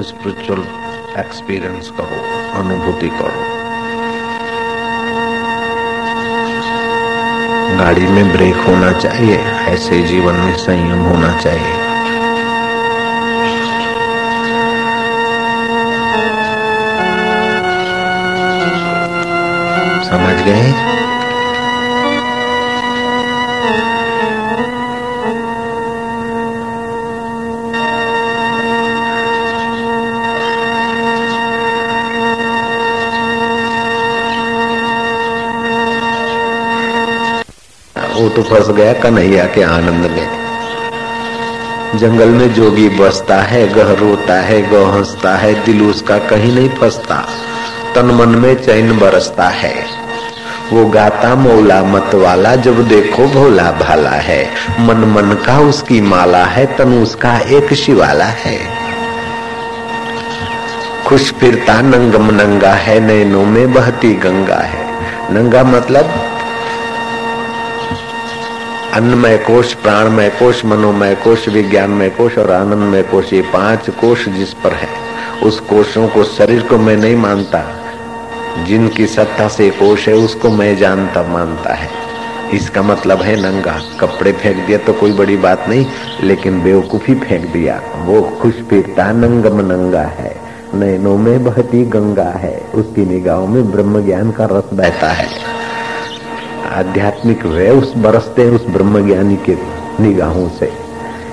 Spiritual experience करो, अनुभूति करो। गाड़ी में ब्रेक होना चाहिए, ऐसे जीवन में संयम होना चाहिए। समझ गए? तो फंस गया कन्हैया के आनंद में। जंगल में जोगी बसता है, गह रोता है गौ हंसता है, दिल उसका कहीं नहीं फंसता, तन मन में चैन बरसता है। वो गाता मौला मत वाला, जब देखो भोला भाला है। मन मन का उसकी माला है, तन उसका एक शिवाला है। खुश फिरता नंगम नंगा है, नैनों में बहती गंगा है। नंगा मतलब अन्नमय कोश प्राणमय कोश मनोमय कोश विज्ञानमय कोश और आनंदमय कोश ये पाँच कोश जिस पर है, उस कोशों को शरीर को मैं नहीं मानता। जिनकी सत्ता से कोश है, उसको मैं जानता, मानता है। इसका मतलब है नंगा, कपड़े फेंक दिया तो कोई बड़ी बात नहीं, लेकिन बेवकूफ़ी फेंक दिया, वो खुश फिरता, नंगम नंगा है। नैनों में बहती गंगा है, उसकी निगाहों में ब्रह्म ज्ञान का रस बहता है। आध्यात्मिक उस बरसते हैं उस ब्रह्म ज्ञानी के निगाहों से।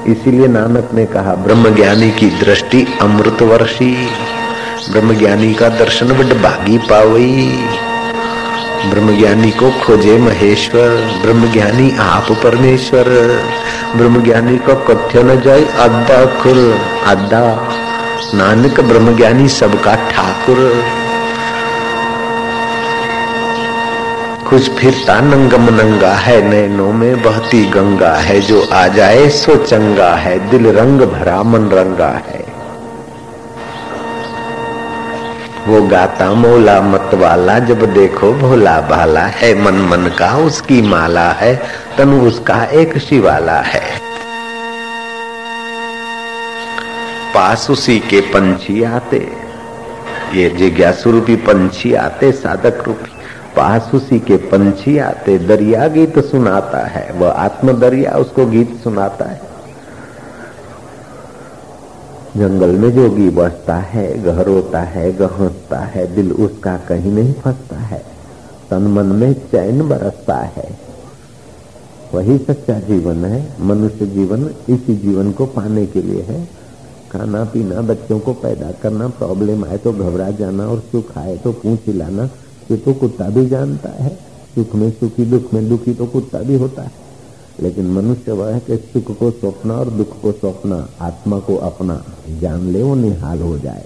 इसीलिए नानक ने कहा ब्रह्म ज्ञानी की दृष्टि अमृत वर्षी ब्रह्म ज्ञानी का दर्शन बड भागी पावई। ब्रह्म ज्ञानी को खोजे महेश्वर ब्रह्म ज्ञानी आप परमेश्वर ब्रह्म ज्ञानी को कथ्य न जाय अद्दा खुर अद्दा नानक ब्रह्म ज्ञानी सबका ठाकुर। कुछ फिरता नंगम नंगा है, नैनों में बहती गंगा है, जो आ जाए सो चंगा है, दिल रंग भरा मन रंगा है। वो गाता मोला मत वाला जब देखो भोला भाला है, मन मन का उसकी माला है, तनु उसका एक शिवाला है। पास उसी के पंछी आते, ये जिज्ञासु रूपी पंछी आते, साधक रूपी। पास उसी के पंछी आते, दरिया गीत सुनाता है। वह आत्म दरिया उसको गीत सुनाता है। जंगल में जो जोगी बसता है घर होता है, गहसता है, दिल उसका कहीं नहीं फंसता है। तन मन में चैन बरसता है। वही सच्चा जीवन है। मनुष्य जीवन इसी जीवन को पाने के लिए है। खाना पीना बच्चों को पैदा करना, प्रॉब्लम आए तो घबरा जाना और सुख आए तो पूछ हिलाना ये तो कुत्ता भी जानता है, सुख में सुखी, दुख में दुखी तो कुत्ता भी होता है। लेकिन मनुष्य वह है कि सुख को सौंपना और दुख को सौंपना आत्मा को अपना, जान ले वो निहाल हो जाए।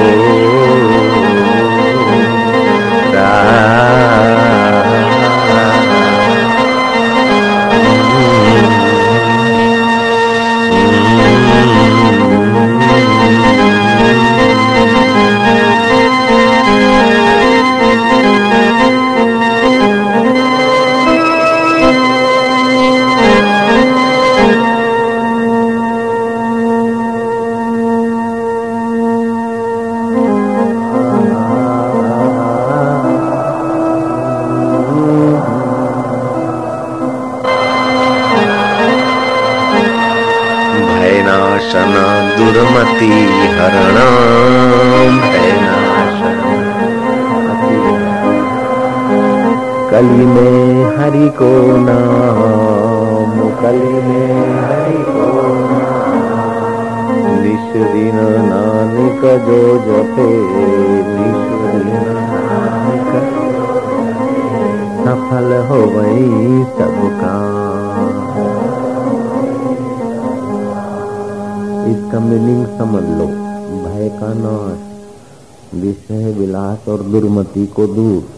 को दूर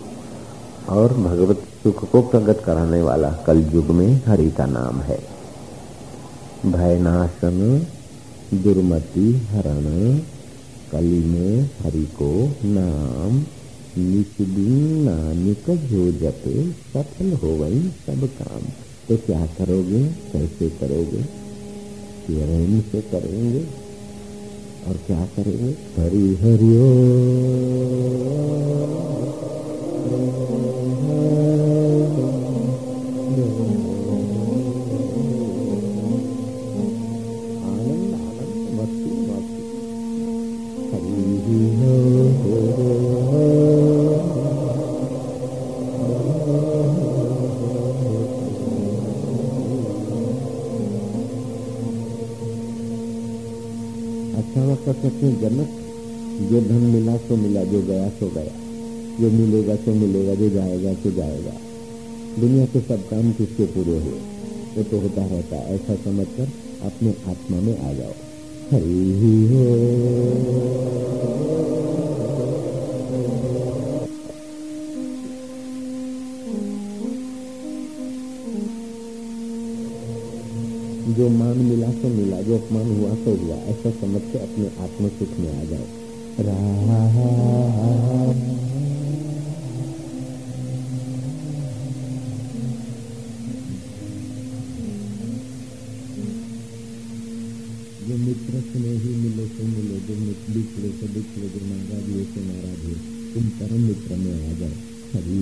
और भगवत सुख को प्रकट कराने वाला कल युग में हरि का नाम है। भय नाशन दुर्मति, हरण कली में हरि को नाम नानिक जो जपे सफल हो गई सब काम। तो क्या करोगे? कैसे करोगे? रहम से करेंगे। और क्या करेंगे? हरि हरिओ कर सकते हैं जनक जो धन मिला, सो मिला, जो गया, सो गया। जो मिलेगा, सो मिलेगा, जो जाएगा, सो जाएगा। दुनिया के सब काम किसके पूरे हुए? वो तो होता रहता ऐसा समझकर अपने आत्मा में आ जाओ। हरी ही हो। जो मान मिला तो मिला, जो अपमान हुआ तो हुआ, ऐसा समझ के अपने आत्म सुख में आ जाओ। जो मित्र से ही मिले तो मिले, जो बिछड़े से जो नाराज़ हुए से नाराज़ हुए, तुम परम मित्र में आ जाओ। हरी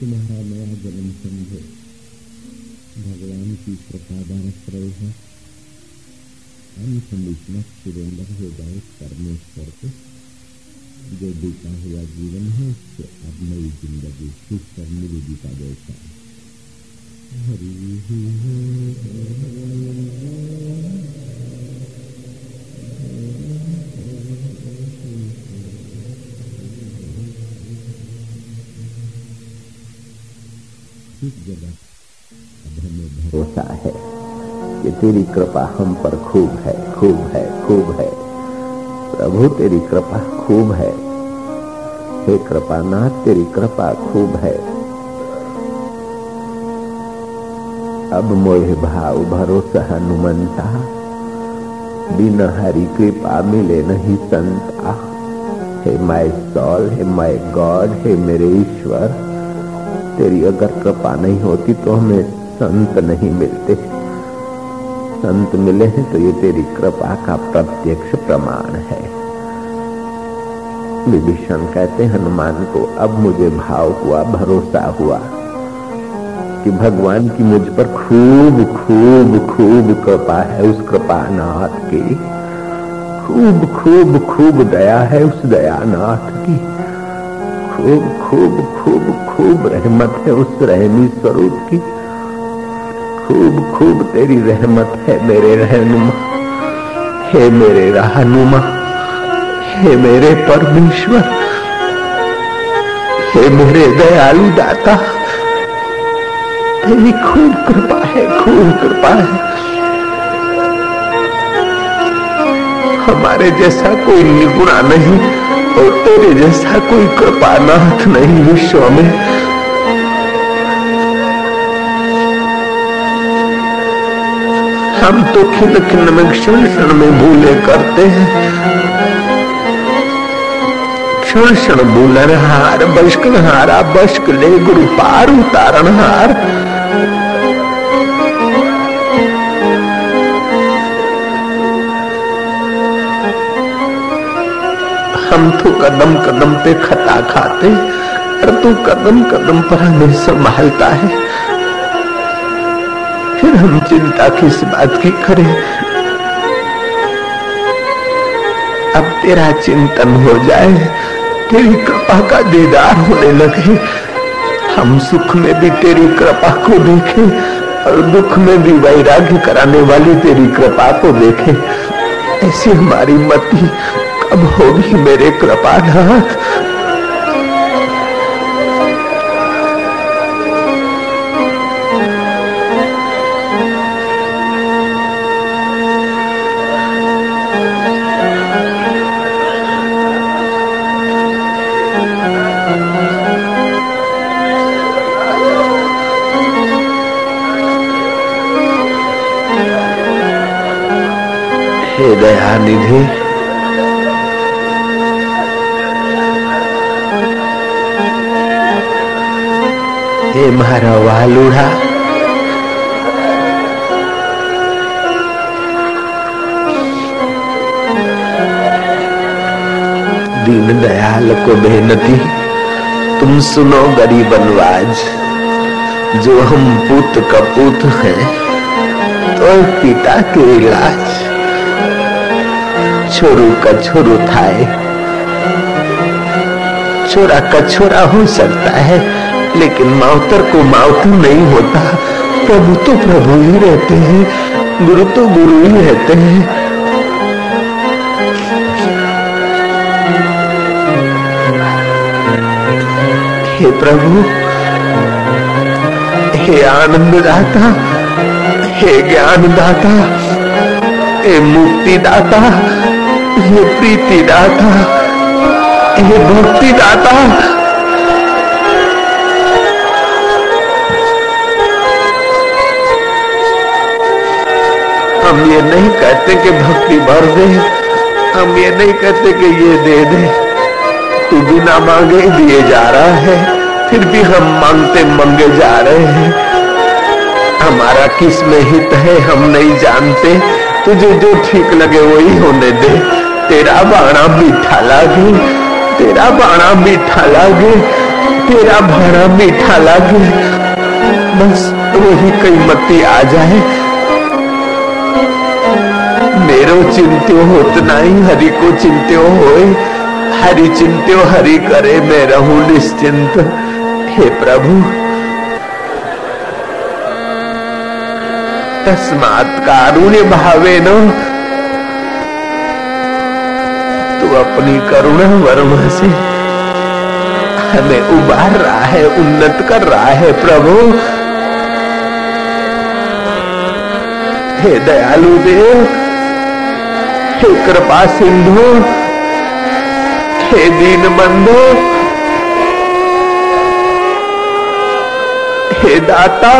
तुम्हारा नया जन्म समझो भगवान की कृपा बरस रही है अनकंडीशनल सुरेंद्र हो जाए परमेश्वर को जो बीता हुआ जीवन है उससे अब नई ज़िंदगी सुख कर मिली बीता जैसा हरी भरोसा है कि तेरी कृपा हम पर खूब है खूब है खूब है। प्रभु, तेरी कृपा खूब है। हे कृपा नाथ तेरी कृपा खूब है। अब मोह भाव, भरोसा, हनुमंता, बिन हरि कृपा मिले नहीं संता। हे माय सॉल, हे माय गॉड, हे मेरे ईश्वर तेरी अगर कृपा नहीं होती तो हमें संत नहीं मिलते। संत मिले हैं तो ये तेरी कृपा का प्रत्यक्ष प्रमाण है। विभीषण कहते, हनुमान को अब मुझे भाव हुआ, भरोसा हुआ कि भगवान की मुझ पर खूब खूब खूब कृपा है उस कृपा नाथ की। खूब खूब खूब दया है उस दया नाथ की। खूब खूब खूब खूब रहमत है उस रहमी स्वरूप की। खूब खूब तेरी रहमत है मेरे रहनुमा। हे मेरे रहनुमा। हे मेरे परमेश्वर। हे मेरे दयालु दाता। तेरी खूब कृपा है, खूब कृपा है। हमारे जैसा कोई निगुणा नहीं। और तेरे जैसा कोई कृपानाथ नहीं विश्व में हम तो खिल खिल में, क्षण क्षण में भूले करते हैं। क्षण क्षण भूलन हार बश्क हारा बश्क ले गुरु पार उतारण हार हम तो कदम कदम पे खता खाते और तू कदम कदम पर हमें संभालता है। फिर हम चिंता किस बात की करें, अब तेरा चिंतन हो जाए, तेरी कृपा का दीदार होने लगे। हम सुख में भी तेरी कृपा को देखें, और दुख में भी वैराग्य कराने वाली तेरी कृपा को देखें। ऐसी हमारी मति कब होगी मेरे कृपानाथ। तुम्हारा वालूढ़ा दीन दयाल को बेहनती तुम सुनो गरीब अनुवाज जो हम पुत कपूत है तो पिता के इलाज, छोरू का छोरू थाए। छोरा का छोरा हो सकता है लेकिन मावतर को मावतर नहीं होता। प्रभु तो प्रभु ही रहते हैं, गुरु तो गुरु ही रहते हैं। हे प्रभु, हे आनंद दाता हे ज्ञान दाता हे मुक्ति दाता हे प्रीति दाता हे भक्ति दाता हम ये नहीं कहते कि भक्ति भर दे, हम ये नहीं कहते कि ये दे दे। तू बिना मांगे दिए जा रहा है, फिर भी हम मांगते मंगे जा रहे हैं। हमारा किसमें हित है हम नहीं जानते, तुझे जो ठीक लगे वही होने दे। तेरा बाणा मीठा लागे, तेरा बाणा मीठा लागे, तेरा भाड़ा मीठा लागे। बस वही कई मती आ जाए चिंत्यो होत नहीं, हरि को चिंत्यो होए हरि चिंत्यो, हरि करे, मैं रहूँ निश्चिंत। हे प्रभु, तस्मात कारुण्य भावे न। तू अपनी करुणा वरुण से हमें उबार रहा है, उन्नत कर रहा है, प्रभु। हे दयालु देव हे कृपा सिंधु। हे दीन बंधु। हे दाता।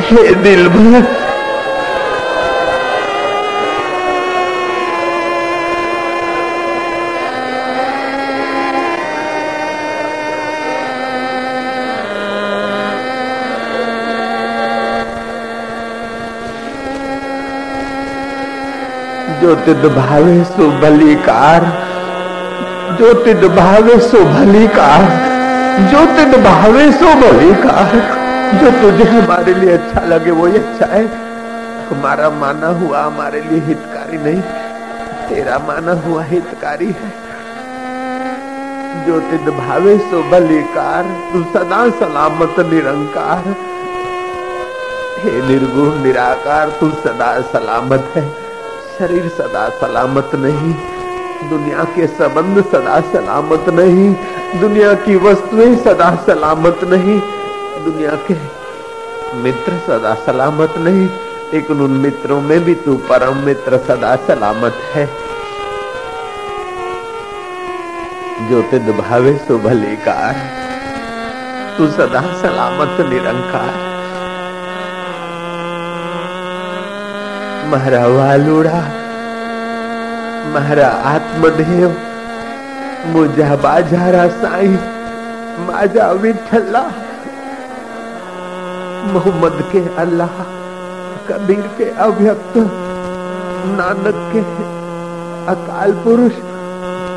हे दिल भर ज्योतिद भावे सो भलीकार। ज्योतिद भावे सो भलीकार। ज्योतिद भावे सो भलीकार। जो तुझे हमारे लिए अच्छा लगे, वो ही अच्छा है। हमारा माना हुआ हमारे लिए हितकारी नहीं। तेरा माना हुआ हितकारी है। ज्योतिद भावे सो भलीकार। तू सदा सलामत, निरंकार। हे निर्गुण, निराकार, तू सदा सलामत है। शरीर सदा सलामत नहीं, दुनिया के संबंध सदा सलामत नहीं, दुनिया की वस्तुएँ सदा सलामत नहीं, दुनिया के मित्र सदा सलामत नहीं, लेकिन उन मित्रों में भी तू परम मित्र सदा सलामत है। जो तिद भावे सो भले कार तू सदा सलामत निरंकार। महरा वालुड़ा महरा आत्मदेव, मुझा बाजारा साई माजा विठला मोहम्मद के अल्लाह, कबीर के अव्यक्त नानक के अकाल पुरुष,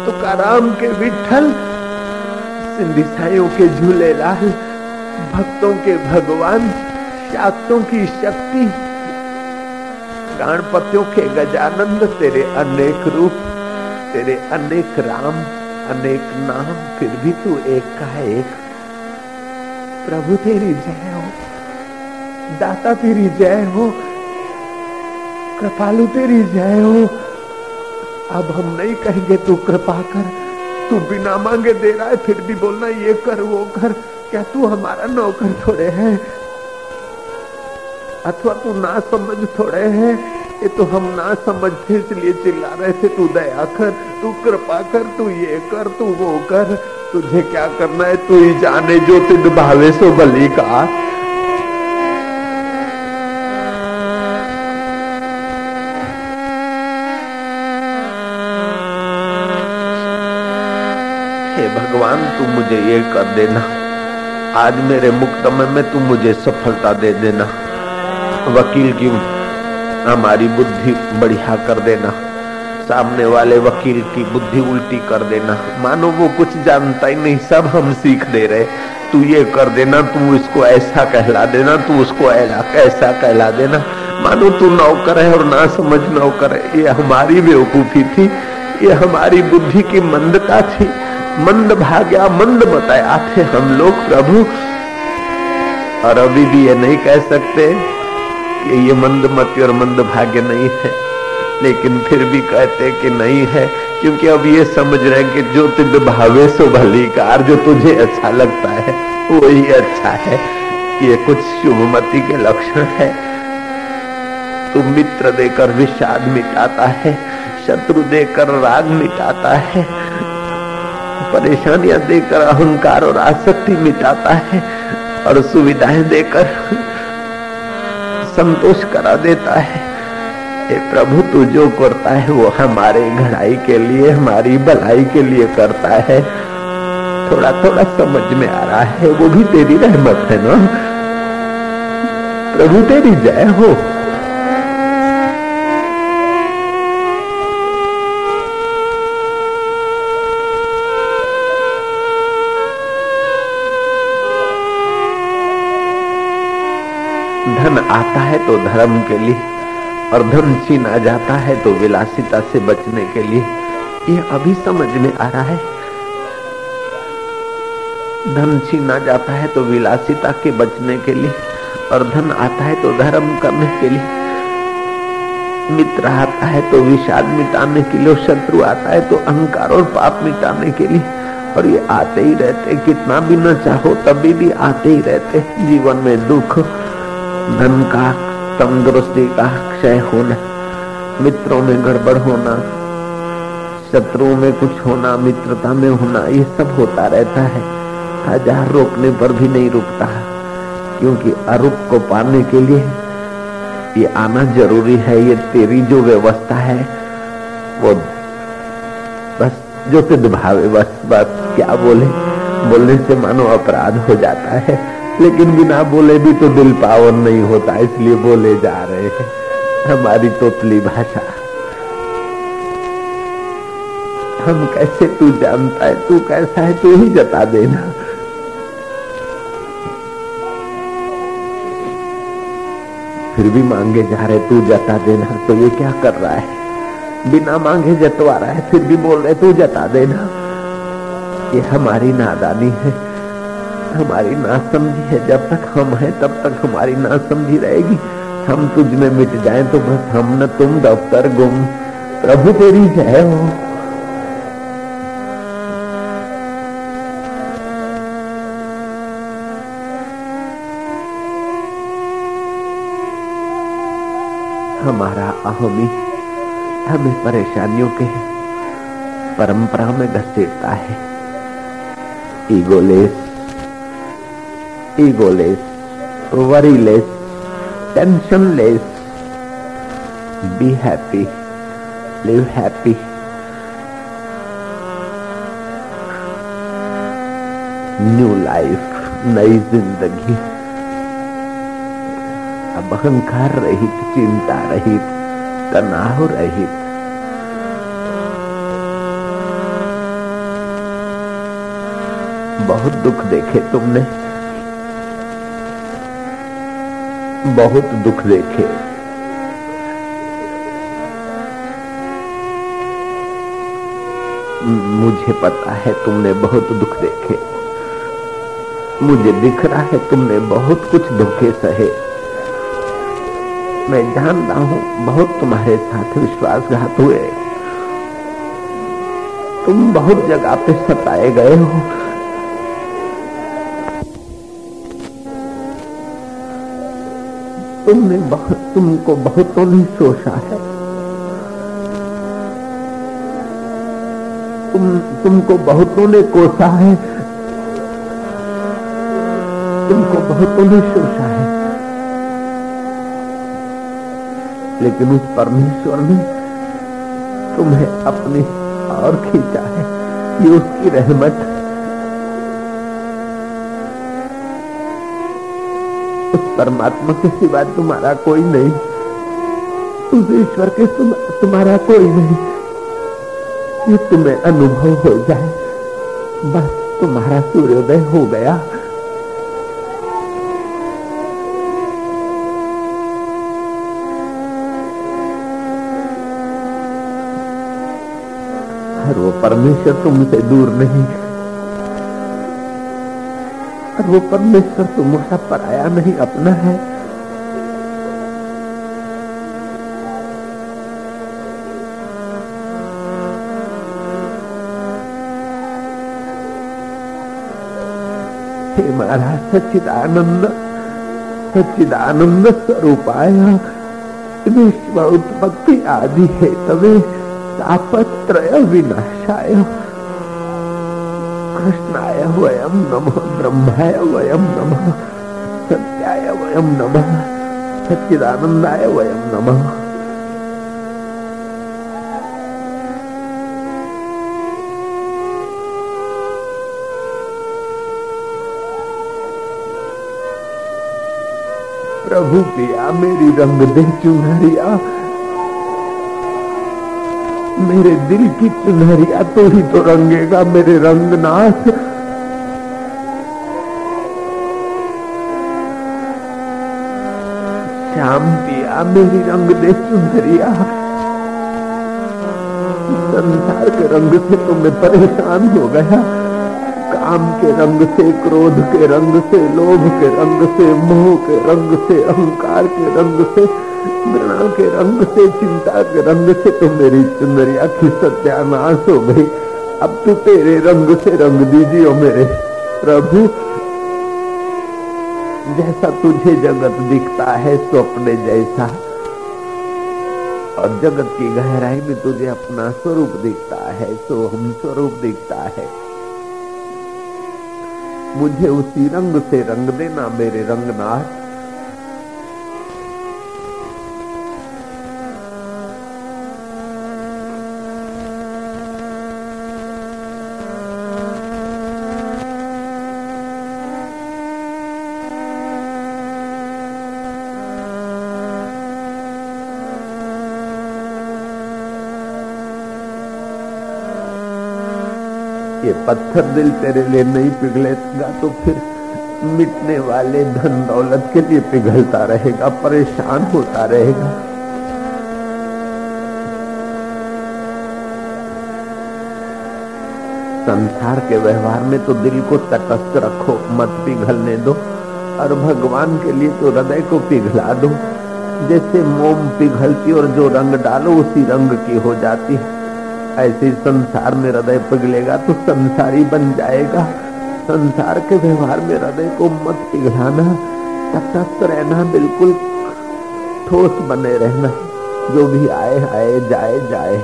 तुकाराम के विठल सिंधी साइयों के झूले लाल, भक्तों के भगवान, शाक्तों की शक्ति। गणपतियों के गजानंद, तेरे अनेक रूप, तेरे अनेक राम, अनेक नाम, फिर भी तू एक का एक। प्रभु तेरी जय हो, दाता तेरी जय हो, कृपालु तेरी जय हो। अब हम नहीं कहेंगे तू कृपा कर, तू बिना मांगे दे रहा है, फिर भी बोलना ये कर, वो कर। क्या तू हमारा नौकर थोड़े है? अथवा तू ना समझ थोड़े है? ये तो हम ना समझते, इसलिए चिल्ला रहे थे, तू दया कर, तू कृपा कर, तू ये कर, तू वो कर। तुझे क्या करना है? तू ही जाने जो तिद भावे सो बली का। भगवान, तू मुझे ये कर देना। आज मेरे मुक्तमय में तू मुझे सफलता दे देना। वकील की हमारी बुद्धि बढ़िया कर देना। सामने वाले वकील की बुद्धि उल्टी कर देना। मानो वो कुछ जानता ही नहीं, सब हम सीख दे रहे। तू ये कर देना, तू इसको ऐसा कहला देना, तू उसको ऐसा कहला देना। मानो तू नौकर है और ना समझ नौकर है। ये हमारी बेवकूफ़ी थी, ये हमारी बुद्धि की मंदता थी। मंद भाग्या, मंद बताया थे हम लोग, प्रभु। और अभी भी ये नहीं कह सकते। कि ये मंद मति और मंद भाग्य नहीं है। लेकिन फिर भी कहते कि नहीं है, क्योंकि अब ये समझ रहे हैं कि जो तिद भावे सो भली कार, जो तुझे अच्छा लगता है वो ही अच्छा है। ये कुछ शुभमति के लक्षण है। तू मित्र देकर विषाद मिटाता है, शत्रु देकर राग मिटाता है, परेशानियाँ देकर अहंकार और आसक्ति मिटाता है, और सुविधाएँ देकर संतोष करा देता है। ए प्रभु, तू जो करता है, वो हमारे घड़ाई के लिए, हमारी भलाई के लिए करता है। थोड़ा थोड़ा समझ में आ रहा है, वो भी तेरी रहमत है ना? प्रभु, तेरी जय हो। आता है तो धर्म के लिए, और धन छीना जाता है तो विलासिता से बचने के लिए। ये अभी समझ में आ रहा है। धन छीना जाता है तो विलासिता के बचने के लिए, और धन आता है तो धर्म करने के लिए। मित्र आता है तो विषाद मिटाने के लिए शत्रु आता है तो अहंकार और पाप मिटाने के लिए। और ये आते ही रहते कितना भी न चाहो तभी भी आते ही रहते जीवन में दुख धन का तंदुरुस्ती का क्षय होना, मित्रों में गड़बड़ होना, शत्रुओं में कुछ होना, मित्रता में होना, ये सब होता रहता है। हज़ार रोकने पर भी नहीं रुकता, क्योंकि अरूप को पाने के लिए ये आना ज़रूरी है, ये तेरी जो व्यवस्था है, वो बस जो सिद्ध भावे, बस बस, क्या बोले? बोलने से मानो अपराध हो जाता है। लेकिन बिना बोले भी तो दिल पावन नहीं होता, इसलिए बोले जा रहे हैं। हमारी तोतली भाषा। हम कैसे तू जानता है, तू कैसा है, तू ही जता देना। फिर भी मांगे जा रहे, तू जता देना तो ये क्या कर रहा है? बिना मांगे जतवा रहा है, फिर भी बोल रहे, तू जता देना। ये हमारी नादानी है। हमारी नासमझी है। जब तक हम हैं, तब तक हमारी नासमझी रहेगी। हम तुझ में मिट जाएँ तो बस हम न तुम दफ्तर गुम। प्रभु तेरी जय हो। हमारा अहमी हमें परेशानियों के परंपरा में घसीटता है। Egoless egoless worryless tensionless be happy live happy new life नई ज़िंदगी. अब अहंकार रहित, चिंता रहित, तनाव रहित. बहुत दुख देखे तुमने. बहुत दुख देखे। मुझे पता है तुमने बहुत दुख देखे। मुझे दिख रहा है तुमने बहुत कुछ धोखे सहे। मैं जानता हूँ बहुत तुम्हारे साथ विश्वासघात हुए। तुम बहुत जगह पे सताए गए हो। तुमने बहुत, तुमको बहुतों ने सोचा है। तुम, तुमको बहुतों ने कोसा है। तुमको बहुतों ने सोचा है। लेकिन उस परमेश्वर ने तुम्हें अपनी और खींचा है। ये उसकी रहमत उस परमात्मा के सिवा तुम्हारा कोई नहीं। उस ईश्वर के तुम्हारा कोई नहीं। ये तुम्हें अनुभव हो जाए, बस तुम्हारा सूर्योदय हो गया। और वो परमेश्वर तुमसे दूर नहीं। और वो परमेश्वर तुम्हारा पराया नहीं, अपना है। महाराज सच्चिदानंद सच्चिदानंद स्वरूपाय विश्व उत्पत्ति आदि है तवे तापत्रय विनाशाय। कृष्णाय वयम नमः, ब्रह्माय वयम नमः, सत्याय वयम नमः सच्चिदानंदाय वयम नमः। प्रभु पिया मेरी रंग दे चुनरिया मेरे दिल की चुनहरिया तो ही तो रंगेगा, मेरे रंगनाथ। श्याम पिया, मेरी रंग दे चुनहरिया संसार के रंग से तो मैं परेशान हो गया। काम के रंग से, क्रोध के रंग से, लोभ के रंग से, मोह के रंग से, अहंकार के रंग से। घृणा के रंग से चिंता के रंग से तो मेरी चुनरिया की सत्यानाश हो गई। अब तो तेरे रंग से रंग दीजिए मेरे प्रभु। जैसा तुझे जगत दिखता है स्वप्न जैसा। और जगत की गहराई में तुझे अपना स्वरूप दिखता है सो हम स्वरूप दिखता है। मुझे उसी रंग से रंग देना, मेरे रंगनाथ। ये पत्थर दिल तेरे लिए नहीं पिघलेगा तो फिर मिटने वाले धन दौलत के लिए पिघलता रहेगा, परेशान होता रहेगा। संसार के व्यवहार में तो दिल को तटस्थ रखो, मत पिघलने दो, और भगवान के लिए तो हृदय को पिघला दो। जैसे मोम पिघलती और जो रंग डालो, उसी रंग की हो जाती है। ऐसे संसार में हृदय पिघलेगा तो संसारी बन जाएगा। संसार के व्यवहार में हृदय को मत पिघलाना, तटस्थ रहना, बिल्कुल ठोस बने रहना। जो भी आए आए, जाए जाए,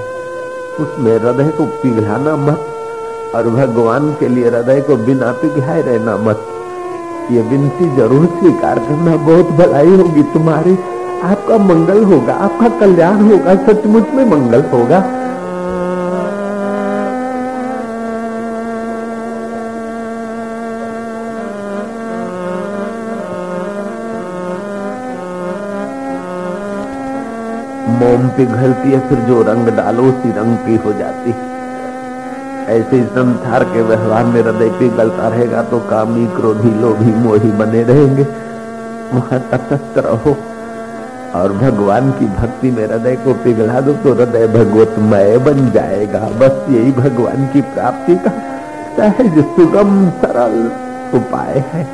उसमें हृदय को पिघलाना मत और भगवान के लिए हृदय को बिना पिघलाए रहना मत। ये विनती ज़रूर स्वीकार करना, बहुत भलाई होगी तुम्हारी। आपका मंगल होगा, आपका कल्याण होगा, सचमुच में मंगल होगा। मोम पिघलती है, फिर जो रंग डालो, उसी रंग की हो जाती ऐसे संसार के व्यवहार में हृदय पिघलता रहेगा तो कामी, क्रोधी, लोभी, मोही बने रहेंगे। वहाँ तटस्थ रहो। और भगवान की भक्ति में हृदय को पिघला दो तो हृदय भगवतमय बन जाएगा। बस यही भगवान की प्राप्ति का सहज, सुगम, सरल उपाय है।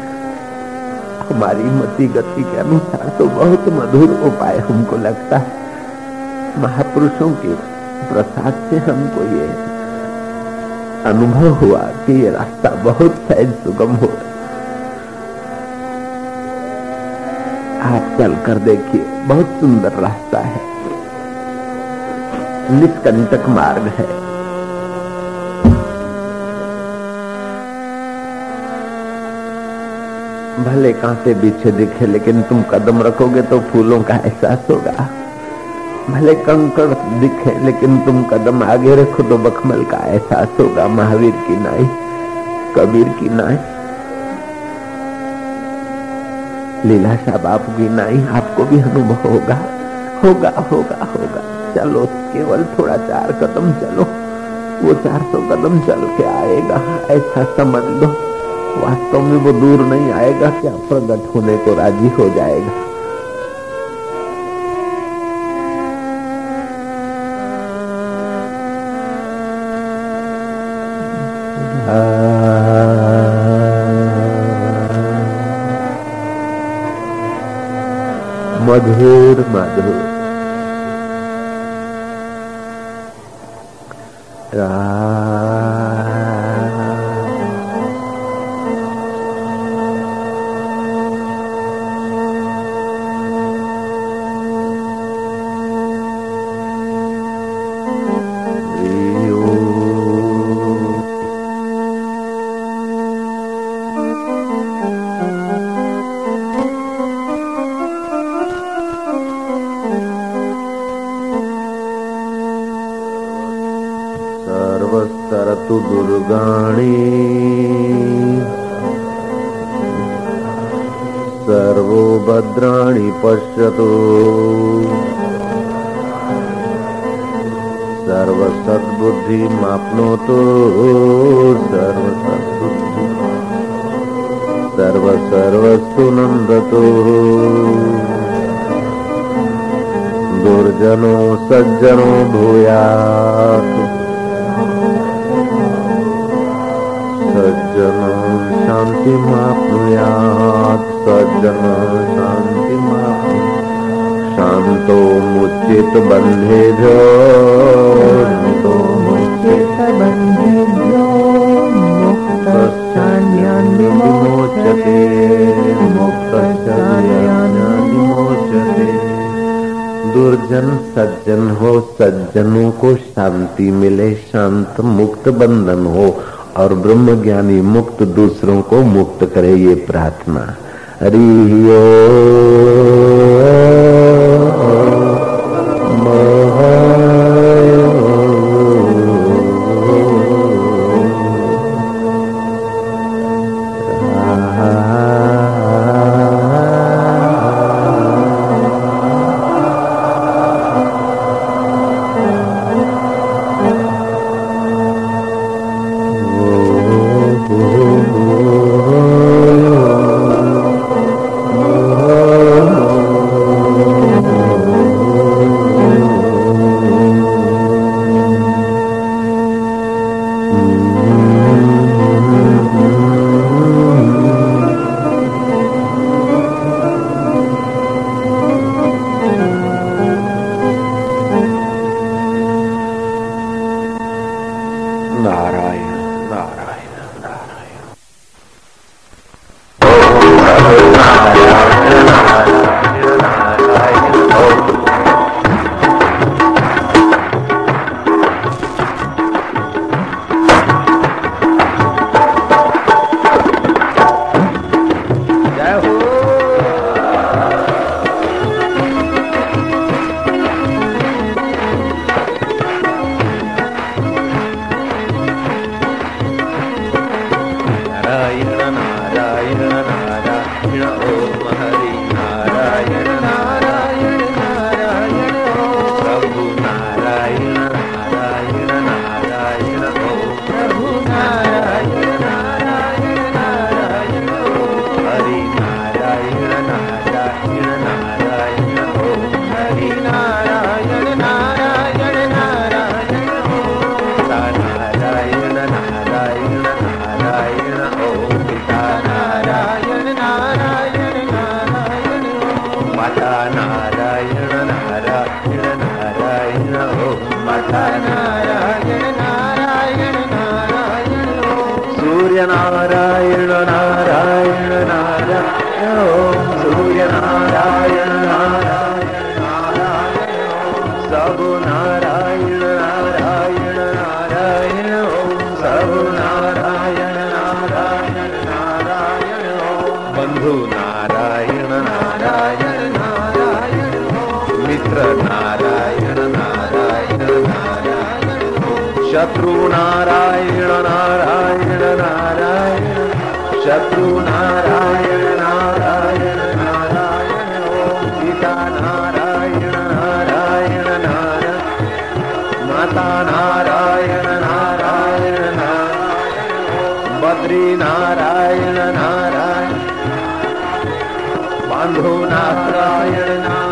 हमारी मति गति के अनुसार तो बहुत मधुर उपाय हमको लगता है। महापुरुषों के प्रसाद से हमको ये अनुभव हुआ कि ये रास्ता बहुत सहज सुगम हो आप चल कर देखिए, बहुत सुंदर रास्ता है। निष्कंटक मार्ग है। भले कांटे पीछे दिखे, लेकिन तुम कदम रखोगे तो फूलों का एहसास होगा। भले कंकड़ दिखे, लेकिन तुम कदम आगे रखो तो बखमल का एहसास होगा, महावीर की नाई, कबीर की नाई। लीलाशाह बापू की नाई, आपको भी अनुभव होगा होगा होगा होगा। चलो, केवल थोड़ा चार कदम चलो, वो चार सौ कदम चल के आएगा, ऐसा समझ लो। वास्तव में वो दूर नहीं आएगा, क्या प्रकट होने को राज़ी हो जाएगा? मधुर मधुर पश्यतु। सर्वसद्बुद्धिमाप्नोतु। सर्वसद्बुद्धि सर्वसर्वस्तु नन्दतु। दुर्जनो सज्जनो भूयात्। सज्जन शान्तिमाप्नुयात्। सज्जन शान्तिमाप्नु शान्तो मुच्चित बन्धेभ्यो शान्तो मुच्चित बन्धेभ्यो विमोचते मुक्तश्चान्यान्विमोचते दुर्जन सज्जन हो, सज्जनों को शांति मिले, शांत मुक्त बंधन हो, और ब्रह्म ज्ञानी मुक्त दूसरों को मुक्त करे ये प्रार्थना। हरियो चतुराई Natrayana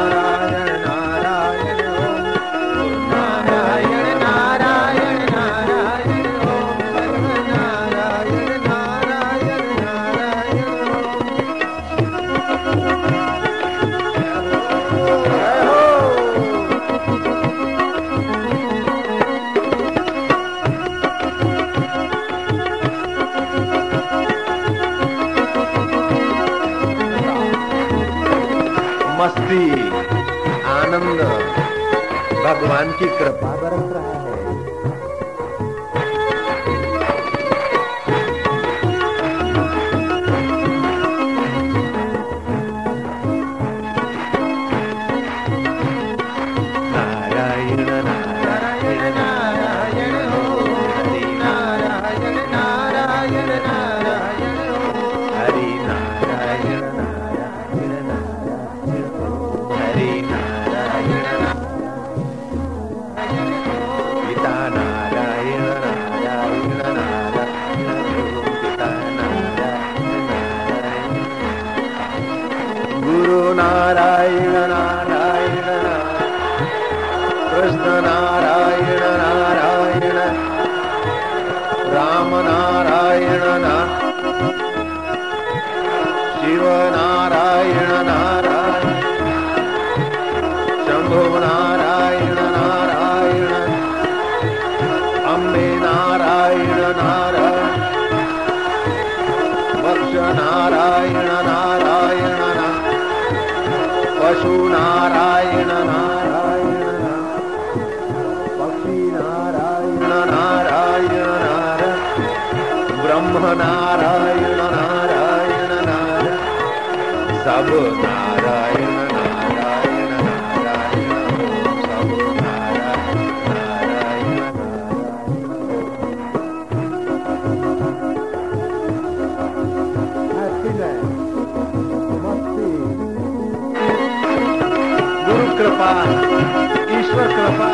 இருக்கிற பாப नारायण नारायण नारायण सब नारायण नारायण नारायण सब नारायण नारायण गुरु कृपा ईश्वर कृपा।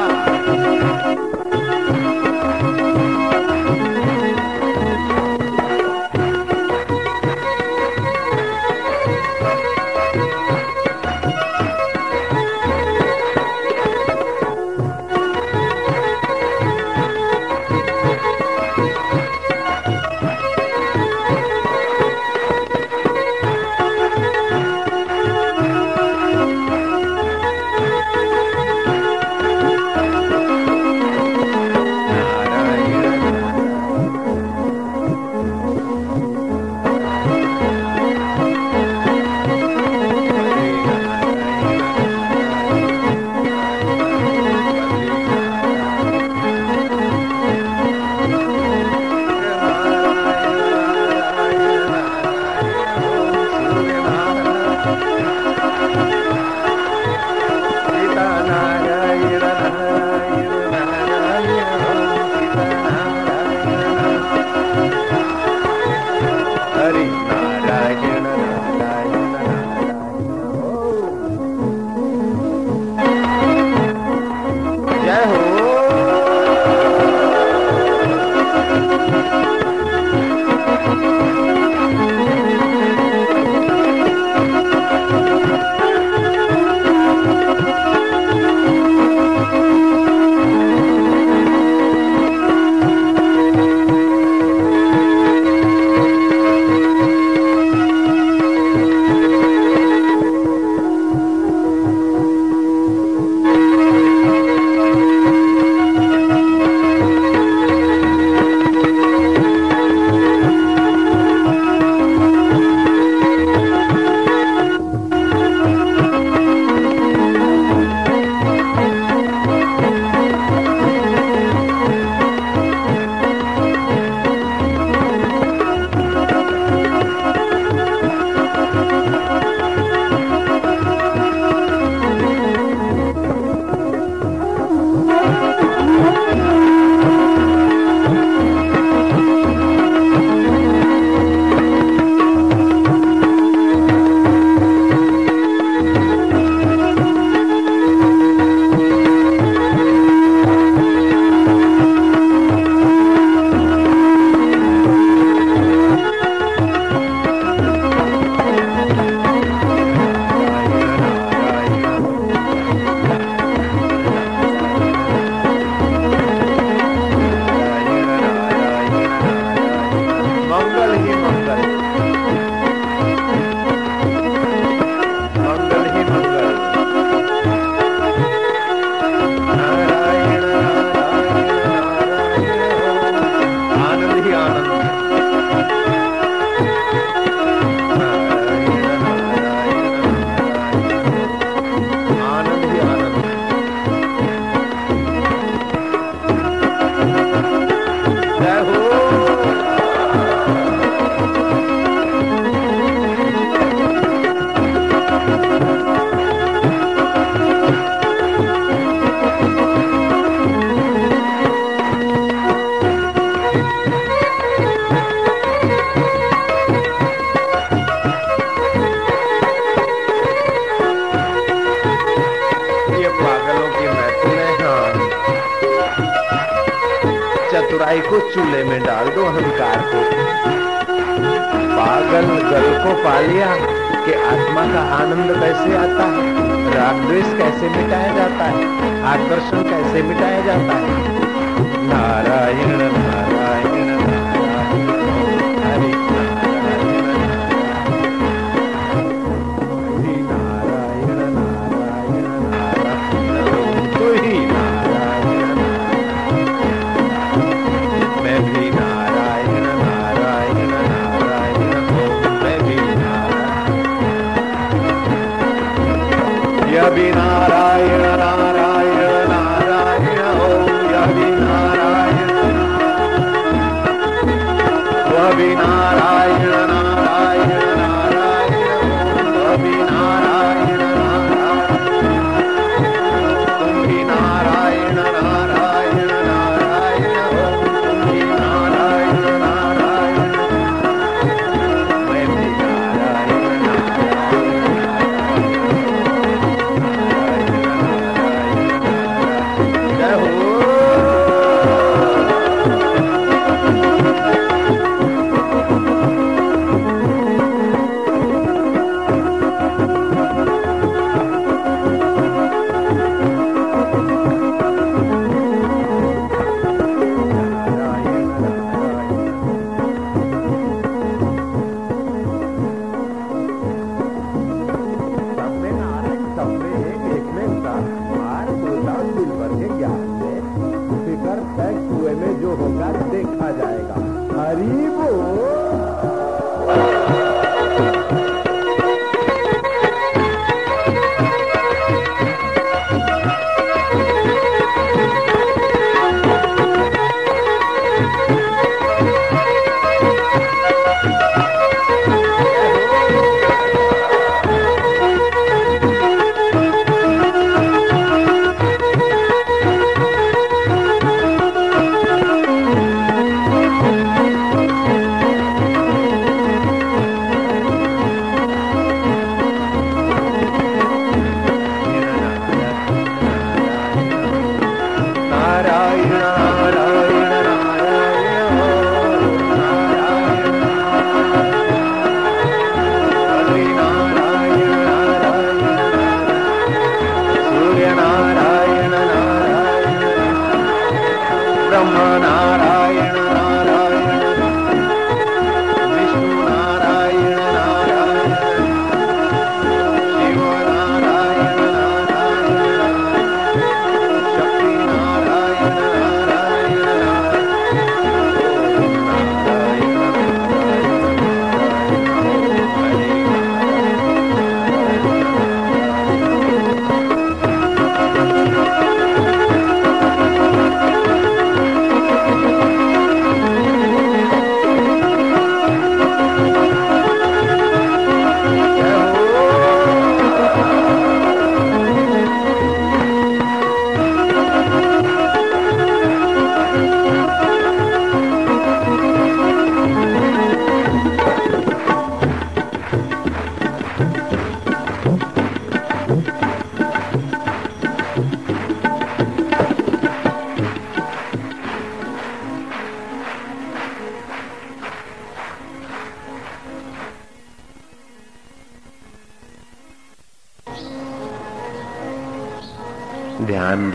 है आकर्षण कैसे मिटाया जाता है?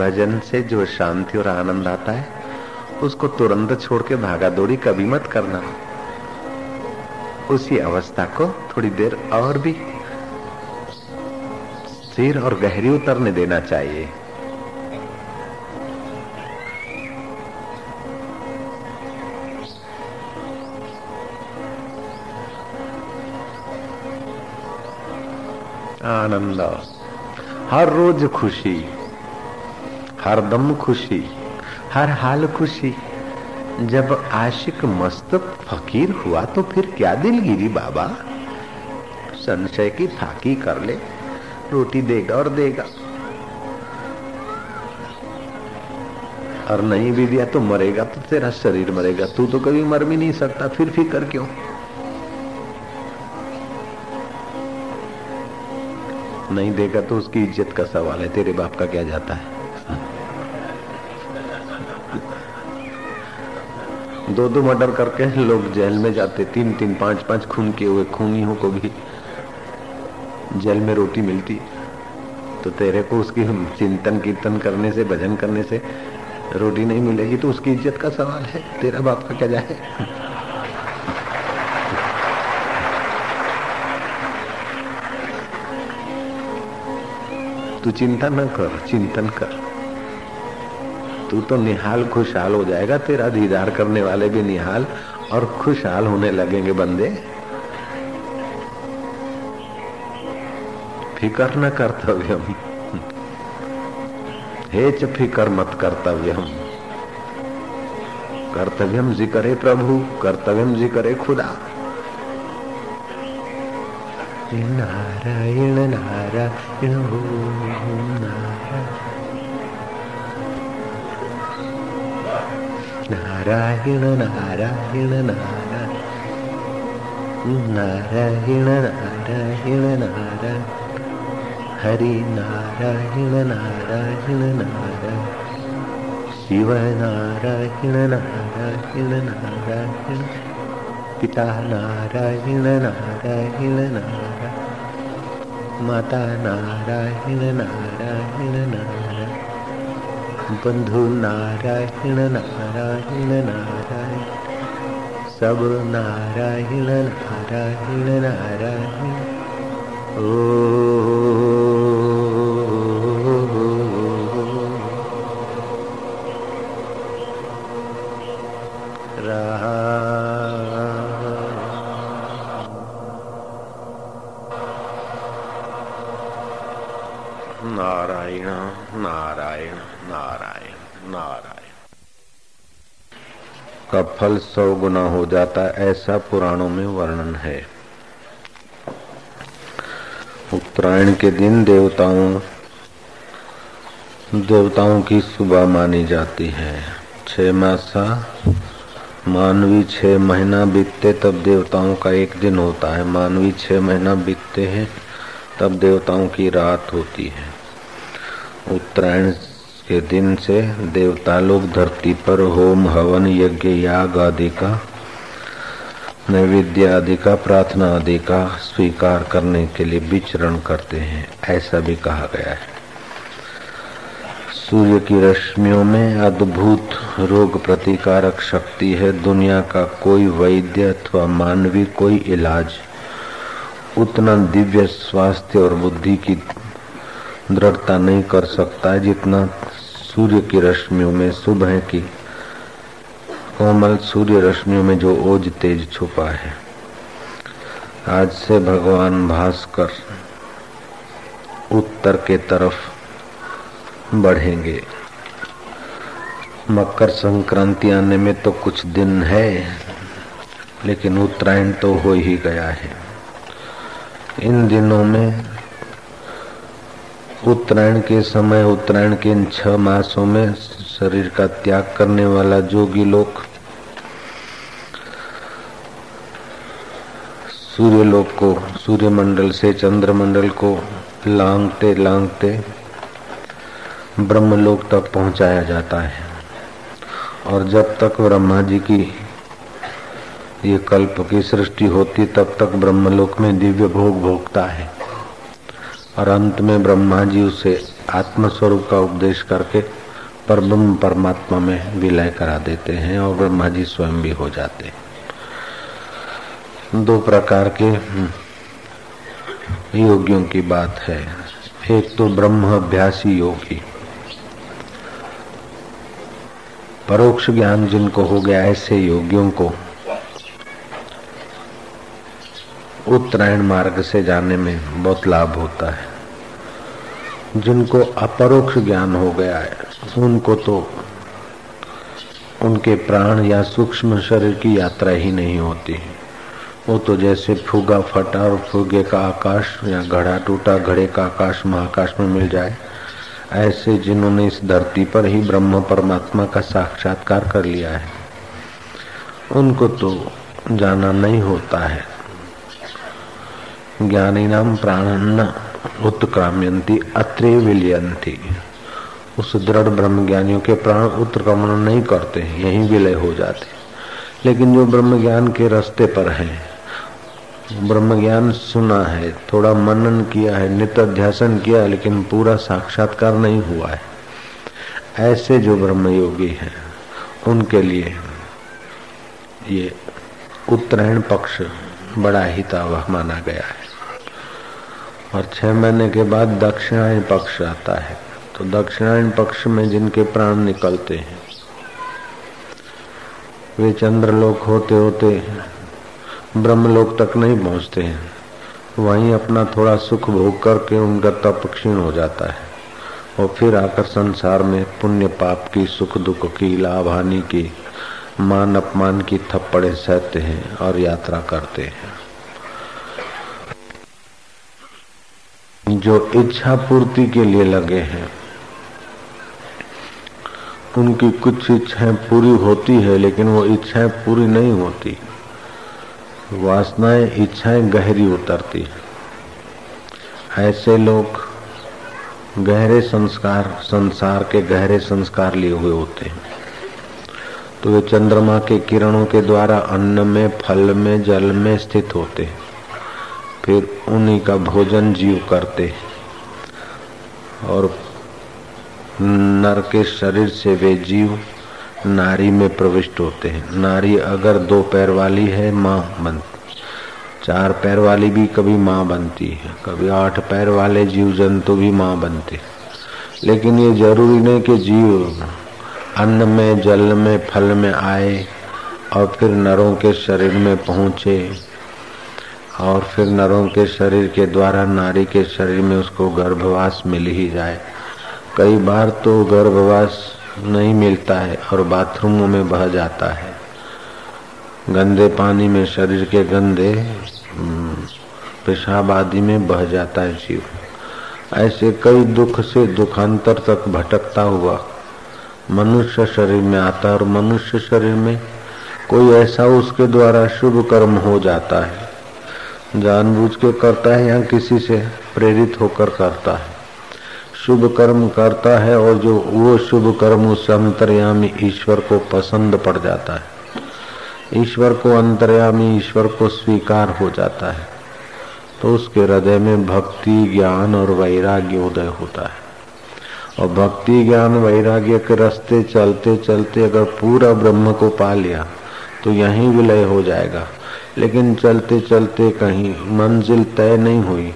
भजन से जो शांति और आनंद आता है, उसको तुरंत छोड़ के भागा दौड़ी कभी मत करना। उसी अवस्था को थोड़ी देर और भी स्थिर और गहरी उतरने देना चाहिए। आनंद हर रोज खुशी। हर दम खुशी, हर हाल खुशी। जब आशिक मस्त फकीर हुआ तो फिर क्या दिलगिरी बाबा? संशय की फाकी कर ले, रोटी देगा और देगा। और नहीं भी दिया तो मरेगा तो तेरा शरीर मरेगा, तू तो कभी मर भी नहीं सकता, फिर फिकर क्यों? नहीं देगा तो उसकी इज़्ज़त का सवाल है, तेरे बाप का क्या जाता है? दो दो मर्डर करके लोग जेल में जाते तीन तीन पाँच पाँच खून किए हुए खूनियों को भी जेल में रोटी मिलती। तो तेरे को उसकी चिंतन कीर्तन करने से, भजन करने से रोटी नहीं मिलेगी तो उसकी इज़्ज़त का सवाल है। तेरा बाप का क्या जाए? तू चिंता न कर, चिंतन कर। तू तो निहाल खुशहाल हो जाएगा, तेरा दीदार करने वाले भी निहाल और खुशहाल होने लगेंगे बंदे। फिकर न कर्तव्यम। हे च फिकर मत कर्तव्यम। कर्तव्यम जी करे प्रभु, कर्तव्यम जी करे खुदा। नारायण नारायण नारायण। നാരായണ നാരായണ നാരായണ നാരായണ നാരായണ നാരായണ ഹരി നാരായണ നാരായണ നാരായണ ശിവ നാരായണ നാരായണ നാരായണ പിതാ നാരായണ നാരായണ നാരായണ മാതാ നാരായണ നാരായണ നാരായണ बंधु नारायण नारायण नारायण। सब नारायण नारायण नारायण। ओ फल सौ गुना हो जाता ऐसा पुराणों में वर्णन है। उत्तरायण के दिन देवताओं देवताओं की सुबह मानी जाती है। छह मासा, मानवी छह महीना बीतते तब देवताओं का एक दिन होता है। मानवी छह महीना बीतते हैं, तब देवताओं की रात होती है। उत्तरायण के दिन से देवता लोग धरती पर होम हवन यज्ञ याग आदि का नैवेद्य आदि का प्रार्थना आदि का स्वीकार करने के लिए विचरण करते हैं, ऐसा भी कहा गया है। सूर्य की रश्मियों में अद्भुत रोग प्रतिकारक शक्ति है। दुनिया का कोई वैद्य अथवा मानवी कोई इलाज, उतना दिव्य स्वास्थ्य और बुद्धि की दृढ़ता नहीं कर सकता जितना सूर्य की रश्मियों में सुबह की कोमल सूर्य रश्मियों में जो ओज तेज छुपा है। आज से भगवान भास्कर उत्तर के तरफ़ बढ़ेंगे। मकर संक्रांति आने में तो कुछ दिन है, लेकिन उत्तरायण तो हो ही गया है। इन दिनों में उत्तरायण के समय, उत्तरायण के इन छह मासों में शरीर का त्याग करने वाला जोगी लोग सूर्य लोक को सूर्य मंडल से चंद्र मंडल को लांगते लांगते ब्रह्मलोक तक पहुँचाया जाता है। और जब तक ब्रह्मा जी की ये कल्प की सृष्टि होती, तब तक ब्रह्मलोक में दिव्य भोग भोगता है। और अंत में ब्रह्मा जी उसे आत्म स्वरूप का उपदेश करके पर ब्रह्म परमात्मा में विलय करा देते हैं और ब्रह्मा जी स्वयं भी हो जाते हैं। दो प्रकार के योगियों की बात है। एक तो ब्रह्म अभ्यासी योगी। परोक्ष ज्ञान जिनको हो गया, ऐसे योगियों को उत्तरायण मार्ग से जाने में बहुत लाभ होता है। जिनको अपरोक्ष ज्ञान हो गया है, उनको तो उनके प्राण या सूक्ष्म शरीर की यात्रा ही नहीं होती। है वो तो जैसे फूगा फटा और फूगे का आकाश या घड़ा टूटा घड़े का आकाश महाकाश में मिल जाए, ऐसे जिन्होंने इस धरती पर ही ब्रह्म परमात्मा का साक्षात्कार कर लिया है, उनको तो जाना नहीं होता है। ज्ञानी नाम प्राण उत्क्राम्यंती अत्रे विलियंती उस दृढ़ ब्रह्म ज्ञानियों के प्राण उत्क्रमण नहीं करते, यही विलय हो जाते। लेकिन जो ब्रह्म ज्ञान के रास्ते पर हैं ब्रह्म ज्ञान सुना है, थोड़ा मनन किया है नित्य अध्यासन किया है, लेकिन पूरा साक्षात्कार नहीं हुआ है। ऐसे जो ब्रह्म योगी हैं, उनके लिए ये उत्तरायण पक्ष बड़ा हितावह माना गया है। और छह महीने के बाद दक्षिणायन पक्ष आता है। तो दक्षिणायन पक्ष में जिनके प्राण निकलते हैं, वे चंद्रलोक होते होते ब्रह्मलोक तक नहीं पहुँचते हैं। वहीं अपना थोड़ा सुख भोग करके उनका तप क्षीण हो जाता है और फिर आकर संसार में पुण्य पाप की, सुख दुख की लाभ हानि की, मान अपमान की थप्पड़े सहते हैं और यात्रा करते हैं। जो इच्छा पूर्ति के लिए लगे हैं। उनकी कुछ इच्छाएँ पूरी होती है, लेकिन वो इच्छाएँ पूरी नहीं होती। वासनाएँ, इच्छाएँ गहरी उतरती है। ऐसे लोग गहरे संस्कार, संसार के गहरे संस्कार लिए हुए होते हैं। तो वे चंद्रमा के किरणों के द्वारा अन्न में, फल में, जल में स्थित होते हैं। फिर उन्हीं का भोजन जीव करते और नर के शरीर से वे जीव नारी में प्रविष्ट होते हैं। नारी अगर दो पैर वाली है, माँ बनती। चार पैर वाली भी कभी माँ बनती है। कभी आठ पैर वाले जीव जंतु भी माँ बनते। लेकिन ये ज़रूरी नहीं कि जीव अन्न में, जल में, फल में आए और फिर नरों के शरीर में पहुँचे। और फिर नरों के शरीर के द्वारा नारी के शरीर में उसको गर्भवास मिल ही जाए। कई बार तो गर्भवास नहीं मिलता है और बाथरूमों में बह जाता है। गंदे पानी में शरीर के गंदे हम्म, पेशाब आदि में बह जाता है जीव। ऐसे कई दुख से दुखांतर तक भटकता हुआ मनुष्य शरीर में आता और मनुष्य शरीर में कोई ऐसा उसके द्वारा शुभ कर्म हो जाता है। जानबूझ के करता है या किसी से प्रेरित होकर करता है। शुभ कर्म करता है और जो वो शुभ कर्म उस अंतर्यामी ईश्वर को पसंद पड़ जाता है। ईश्वर को अंतर्यामी ईश्वर को स्वीकार हो जाता है। तो उसके हृदय में भक्ति, ज्ञान और वैराग्य उदय होता है। और भक्ति, ज्ञान, वैराग्य के रास्ते चलते चलते अगर पूरा ब्रह्म को पा लिया तो यहीं विलय हो जाएगा। लेकिन चलते चलते कहीं मंजिल तय नहीं हुई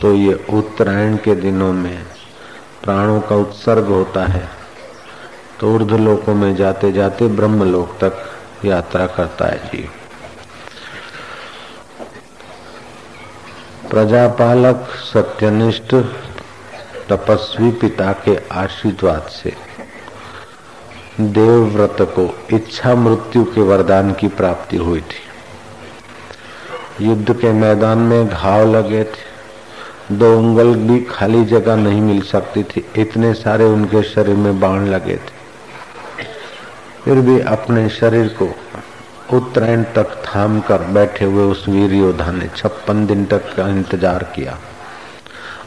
तो ये उत्तरायण के दिनों में प्राणों का उत्सर्ग होता है। तो ऊर्ध लोकों में जाते जाते ब्रह्म लोक तक यात्रा करता है जीव प्रजापालक, सत्यनिष्ठ, तपस्वी पिता के आशीर्वाद से देवव्रत को इच्छा मृत्यु के वरदान की प्राप्ति हुई थी। युद्ध के मैदान में घाव लगे थे। दो उंगल भी खाली जगह नहीं मिल सकती थी। इतने सारे उनके शरीर में बाण लगे थे। फिर भी अपने शरीर को उत्तरायण तक थाम कर बैठे हुए उस वीर योद्धा ने छप्पन दिन तक का इंतज़ार किया।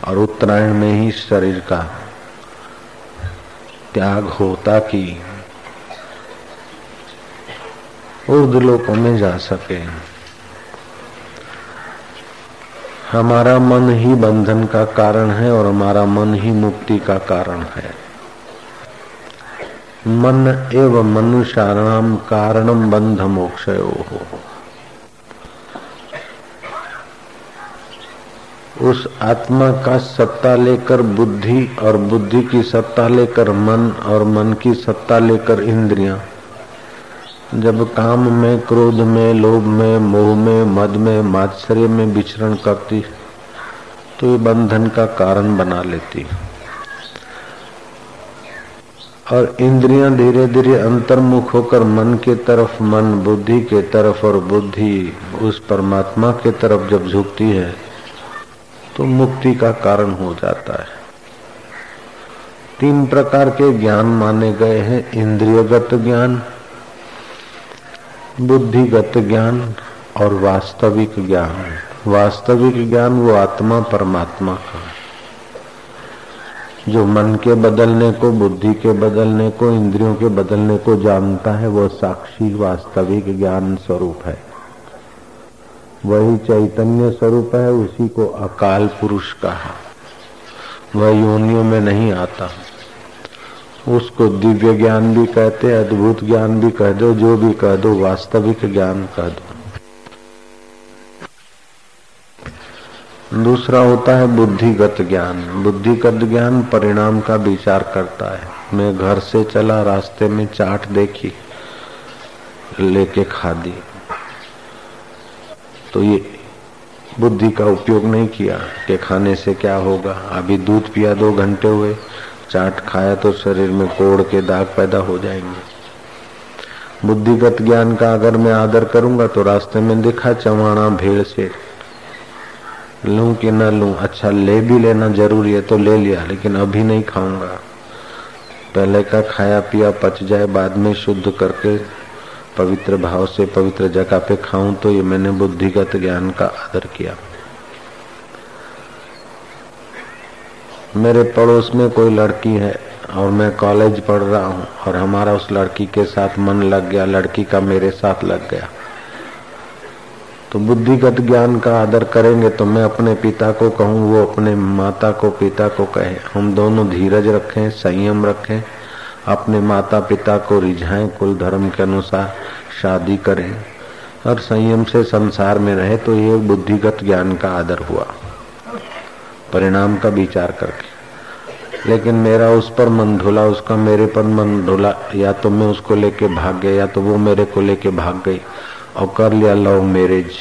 और उत्तरायण में ही शरीर का त्याग होता कि उर्द लोकों में जा सके। हमारा मन ही बंधन का कारण है और हमारा मन ही मुक्ति का कारण है। मन एवं मनुष्याणाम कारणम बंध मोक्ष हो। उस आत्मा का सत्ता लेकर बुद्धि और बुद्धि की सत्ता लेकर मन और मन की सत्ता लेकर इंद्रियाँ जब काम में, क्रोध में, लोभ में, मोह में, मद में, मात्सर्य में विचरण करती तो ये बंधन का कारण बना लेती। और इंद्रियाँ धीरे धीरे अंतर्मुख होकर मन के तरफ़, मन बुद्धि के तरफ़ और बुद्धि उस परमात्मा के तरफ़ जब झुकती है तो मुक्ति का कारण हो जाता है। तीन प्रकार के ज्ञान माने गए हैं, इंद्रियगत ज्ञान बुद्धिगत ज्ञान और वास्तविक ज्ञान। वास्तविक ज्ञान वो आत्मा परमात्मा का जो मन के बदलने को, बुद्धि के बदलने को, इंद्रियों के बदलने को जानता है वह साक्षी वास्तविक ज्ञान स्वरूप है। वही चैतन्य स्वरूप है, उसी को अकाल पुरुष कहा। वह योनियों में नहीं आता। उसको दिव्य ज्ञान भी कहते, अद्भुत ज्ञान भी कह दो, जो भी कह दो, वास्तविक ज्ञान कह दो। दूसरा होता है बुद्धिगत ज्ञान। बुद्धिगत ज्ञान परिणाम का विचार करता है। मैं घर से चला, रास्ते में चाट देखी, लेके खा दी तो ये बुद्धि का उपयोग नहीं किया कि खाने से क्या होगा। अभी दूध पिया दो घंटे हुए चाट खाया तो शरीर में कोड़ के दाग पैदा हो जाएँगे। बुद्धिगत ज्ञान का अगर मैं आदर करूँगा तो रास्ते में देखा चवाणा भेड़ से। लू कि न लू अच्छा ले भी लेना ज़रूरी है तो ले लिया, लेकिन अभी नहीं खाऊँगा। पहले का खाया पिया पच जाए, बाद में शुद्ध करके पवित्र भाव से पवित्र जगह पे खाऊं तो ये मैंने बुद्धिगत ज्ञान का आदर किया। मेरे पड़ोस में कोई लड़की है और मैं कॉलेज पढ़ रहा हूँ और हमारा उस लड़की के साथ मन लग गया, लड़की का मेरे साथ लग गया। तो बुद्धिगत ज्ञान का आदर करेंगे तो मैं अपने पिता को कहूँ, वो अपने माता को, पिता को कहे। हम दोनों धीरज रखें, संयम रखें, अपने माता पिता को रिझाएँ, कुल धर्म के अनुसार शादी करें। और संयम से संसार में रहे तो ये बुद्धिगत ज्ञान का आदर हुआ। परिणाम का विचार करके। लेकिन मेरा उस पर मन धुला, उसका मेरे पर मन धुला, या तो मैं उसको लेके भाग गया, या तो वो मेरे को लेके भाग गई, और कर लिया लव मैरिज।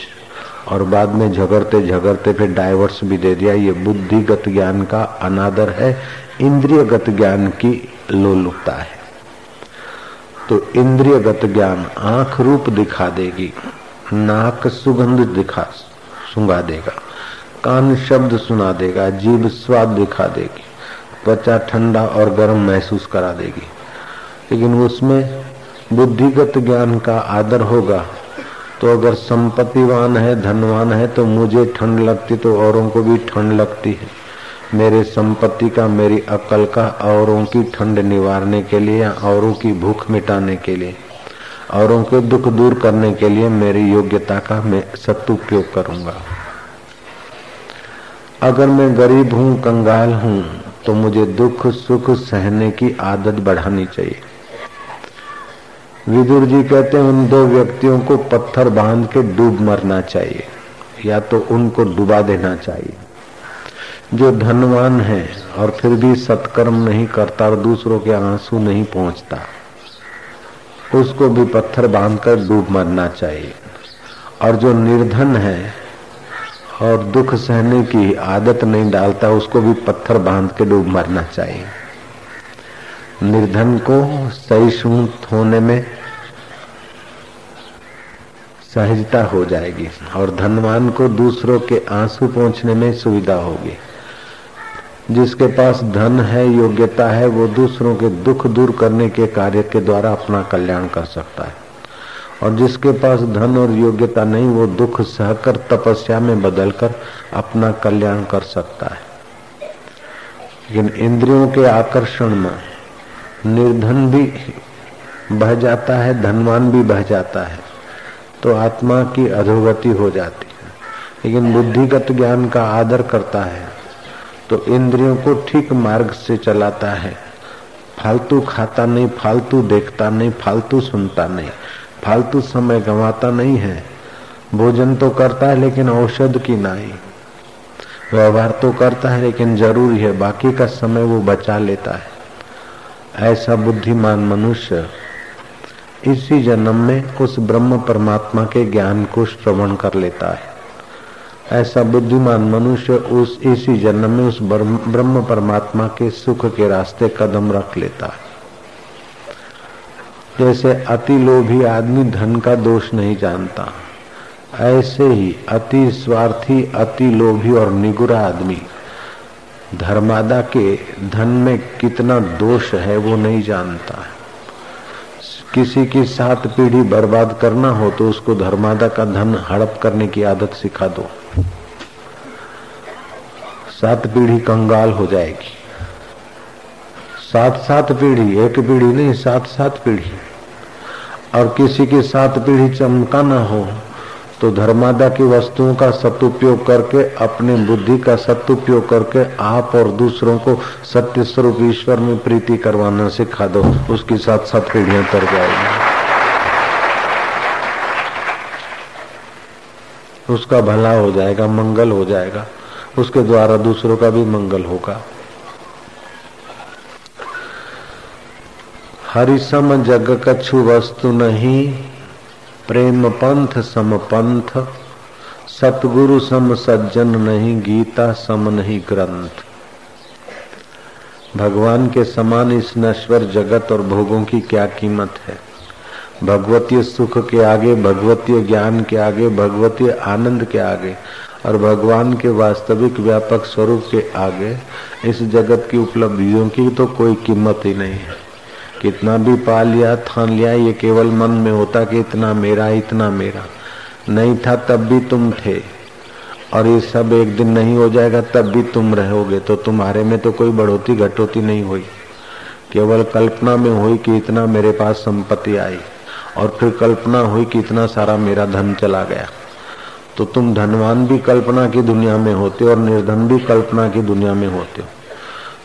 और बाद में झगड़ते झगड़ते फिर डाइवर्स भी दे दिया। ये बुद्धिगत ज्ञान का अनादर है, इंद्रियगत ज्ञान की लोलुपता है। तो इंद्रियगत ज्ञान आँख रूप दिखा देगी, नाक सुगंध दिखा, सुंगा देगा। कान शब्द सुना देगा, जीभ स्वाद दिखा देगी, त्वचा ठंडा और गर्म महसूस करा देगी। लेकिन उसमें बुद्धिगत ज्ञान का आदर होगा। तो अगर संपत्तिवान है, धनवान है तो मुझे ठंड लगती तो औरों को भी ठंड लगती है। मेरे संपत्ति का, मेरी अकल का, औरों की ठंड निवारने के लिए या औरों की भूख मिटाने के लिए। औरों के दुख दूर करने के लिए मेरी योग्यता का मैं सदुपयोग करूँगा। अगर मैं गरीब हूँ, कंगाल हूँ तो मुझे दुख, सुख सहने की आदत बढ़ानी चाहिए। विदुर जी कहते हैं, उन दो व्यक्तियों को पत्थर बाँध के डूब मरना चाहिए, या तो उनको डुबा देना चाहिए। जो धनवान है, और फिर भी सत्कर्म नहीं करता और दूसरों के आँसू नहीं पहुँचता, उसको भी पत्थर बांधकर डूब मरना चाहिए। और जो निर्धन है और दुख सहने की आदत नहीं डालता, उसको भी पत्थर बाँध के डूब मरना चाहिए। निर्धन को सहिष्णु होने में सहजता हो जाएगी और धनवान को दूसरों के आँसू पहुँचने में सुविधा होगी। जिसके पास धन है, योग्यता है, वो दूसरों के दुख दूर करने के कार्य के द्वारा अपना कल्याण कर सकता है। और जिसके पास धन और योग्यता नहीं, वो दुख सहकर, तपस्या में बदलकर अपना कल्याण कर सकता है। लेकिन इंद्रियों के आकर्षण में निर्धन भी बह जाता है, धनवान भी बह जाता है तो आत्मा की अधोगति हो जाती है। लेकिन बुद्धिगत ज्ञान का आदर करता है तो इंद्रियों को ठीक मार्ग से चलाता है। फालतू खाता नहीं, फालतू देखता नहीं, फालतू सुनता नहीं। फालतू समय गंवाता नहीं है। भोजन तो करता है, लेकिन औषध की नहीं व्यवहार तो करता है, लेकिन ज़रूरी है, बाकी का समय वो बचा लेता है। ऐसा बुद्धिमान मनुष्य इसी जन्म में उस ब्रह्म परमात्मा के ज्ञान को श्रवण कर लेता है। ऐसा बुद्धिमान मनुष्य उस, इसी जन्म में उस ब्रह्म परमात्मा के सुख के रास्ते कदम रख लेता है। जैसे अति लोभी आदमी धन का दोष नहीं जानता, ऐसे ही अति स्वार्थी, अति लोभी और निगुरा आदमी, धर्मादा के धन में कितना दोष है वो नहीं जानता। है किसी की सात पीढ़ी बर्बाद करना हो तो उसको धर्मादा का धन हड़प करने की आदत सिखा दो। सात पीढ़ी कंगाल हो जाएगी। सात सात पीढ़ी, एक पीढ़ी नहीं सात सात पीढ़ी। और किसी की सात पीढ़ी चमका न हो तो धर्मादा की वस्तुओं का सदुपयोग करके, अपनी बुद्धि का सदुपयोग करके, आप और दूसरों को सत्य स्वरूप ईश्वर में प्रीति करवाना सिखा दो, उसकी साथ साथ पीढ़ियाँ तर जाएगी। उसका भला हो जाएगा, मंगल हो जाएगा, उसके द्वारा दूसरों का भी मंगल होगा। हरिसम जग कछु वस्तु नहीं प्रेम पंथ सम पंथ सतगुरु सम सज्जन नहीं गीता सम नहीं ग्रंथ भगवान के समान इस नश्वर जगत और भोगों की क्या कीमत है? भगवतीय सुख के आगे, भगवतीय ज्ञान के आगे, भगवतीय आनंद के आगे और भगवान के वास्तविक व्यापक स्वरूप के आगे, इस जगत की उपलब्धियों की तो कोई कीमत ही नहीं है। कितना भी पा लिया, थान लिया, ये केवल मन में होता कि इतना मेरा इतना मेरा। नहीं था तब भी तुम थे। और ये सब एक दिन नहीं हो जाएगा, तब भी तुम रहोगे। तो तुम्हारे में तो कोई बढ़ोती घटोती नहीं हुई। केवल कल्पना में हुई कि इतना मेरे पास संपत्ति आई। और फिर कल्पना हुई कि इतना सारा मेरा धन चला गया। तो तुम धनवान भी कल्पना की दुनिया में होते हो और निर्धन भी कल्पना की दुनिया में होते हो।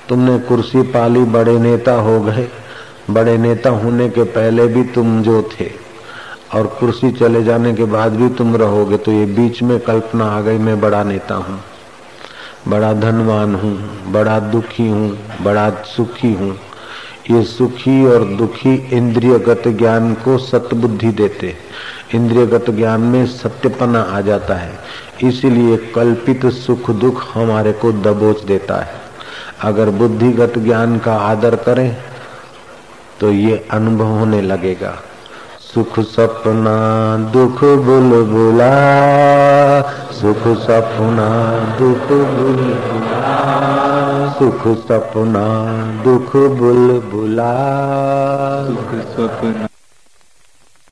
तुमने कुर्सी पाली, बड़े नेता हो गए। बड़े नेता होने के पहले भी तुम जो थे, और कुर्सी चले जाने के बाद भी तुम रहोगे तो ये बीच में कल्पना आ गई, मैं बड़ा नेता हूँ। बड़ा धनवान हूँ, बड़ा दुखी हूँ, बड़ा सुखी हूँ। ये सुखी और दुखी इंद्रियगत ज्ञान को सतबुद्धि देते। इंद्रियगत ज्ञान में सत्यपना आ जाता है। इसीलिए कल्पित सुख दुख हमारे को दबोच देता है। अगर बुद्धिगत ज्ञान का आदर करें तो ये अनुभव होने लगेगा। सुख सपना, दुख बुल बुला सुख सपना, दुख बुल बुला सुख सपना, दुख बुल बुला सुख सपना।